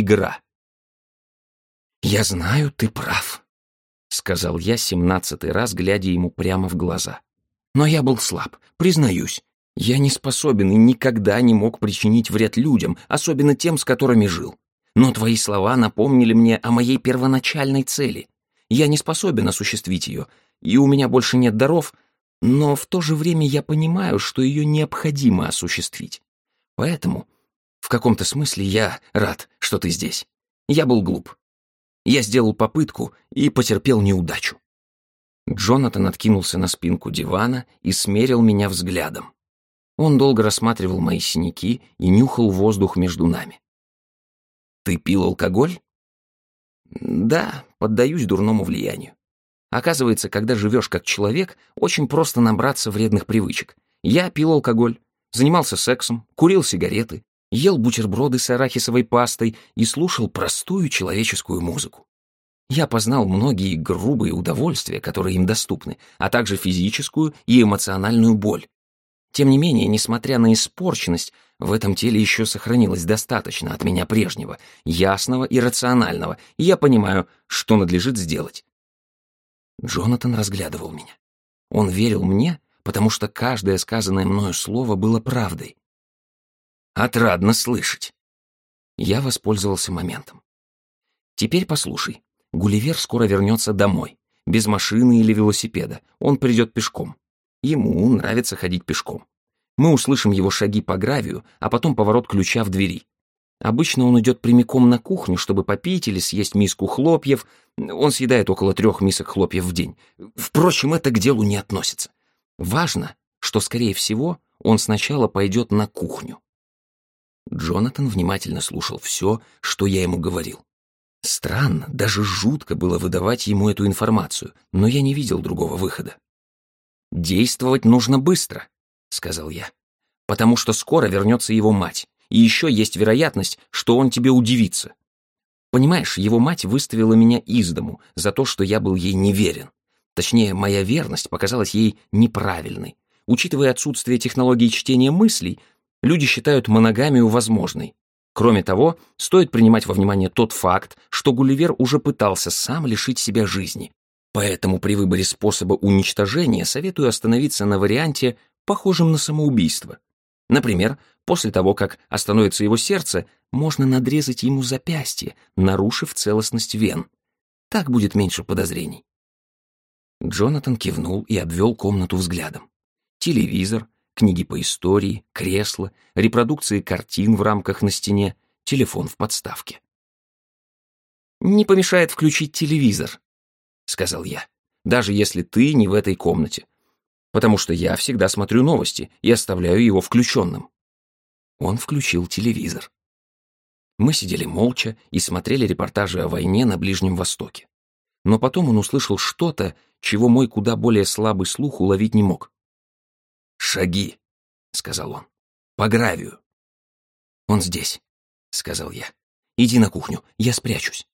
игра. «Я знаю, ты прав», — сказал я семнадцатый раз, глядя ему прямо в глаза. «Но я был слаб, признаюсь. Я не способен и никогда не мог причинить вред людям, особенно тем, с которыми жил. Но твои слова напомнили мне о моей первоначальной цели. Я не способен осуществить ее, и у меня больше нет даров, но в то же время я понимаю, что ее необходимо осуществить. Поэтому, в каком-то смысле, я рад, что ты здесь. Я был глуп. Я сделал попытку и потерпел неудачу. Джонатан откинулся на спинку дивана и смерил меня взглядом. Он долго рассматривал мои синяки и нюхал воздух между нами. «Ты пил алкоголь?» «Да, поддаюсь дурному влиянию. Оказывается, когда живешь как человек, очень просто набраться вредных привычек. Я пил алкоголь, занимался сексом, курил сигареты, ел бутерброды с арахисовой пастой и слушал простую человеческую музыку. Я познал многие грубые удовольствия, которые им доступны, а также физическую и эмоциональную боль. Тем не менее, несмотря на испорченность, в этом теле еще сохранилось достаточно от меня прежнего, ясного и рационального, и я понимаю, что надлежит сделать. Джонатан разглядывал меня. Он верил мне, потому что каждое сказанное мною слово было правдой. Отрадно слышать. Я воспользовался моментом. Теперь послушай. Гулливер скоро вернется домой. Без машины или велосипеда. Он придет пешком. Ему нравится ходить пешком. Мы услышим его шаги по гравию, а потом поворот ключа в двери. Обычно он идет прямиком на кухню, чтобы попить или съесть миску хлопьев. Он съедает около трех мисок хлопьев в день. Впрочем, это к делу не относится. Важно, что, скорее всего, он сначала пойдет на кухню. Джонатан внимательно слушал все, что я ему говорил. Странно, даже жутко было выдавать ему эту информацию, но я не видел другого выхода. «Действовать нужно быстро», — сказал я, «потому что скоро вернется его мать, и еще есть вероятность, что он тебе удивится. Понимаешь, его мать выставила меня из дому за то, что я был ей неверен. Точнее, моя верность показалась ей неправильной. Учитывая отсутствие технологии чтения мыслей, люди считают моногамию возможной. Кроме того, стоит принимать во внимание тот факт, что Гулливер уже пытался сам лишить себя жизни. Поэтому при выборе способа уничтожения советую остановиться на варианте, похожем на самоубийство. Например, после того, как остановится его сердце, можно надрезать ему запястье, нарушив целостность вен. Так будет меньше подозрений. Джонатан кивнул и обвел комнату взглядом. Телевизор, книги по истории, кресло, репродукции картин в рамках на стене, телефон в подставке. «Не помешает включить телевизор», — сказал я, «даже если ты не в этой комнате, потому что я всегда смотрю новости и оставляю его включенным». Он включил телевизор. Мы сидели молча и смотрели репортажи о войне на Ближнем Востоке. Но потом он услышал что-то, чего мой куда более слабый слух уловить не мог. «Шаги», — сказал он, — «по гравию». «Он здесь», — сказал я. «Иди на кухню, я спрячусь».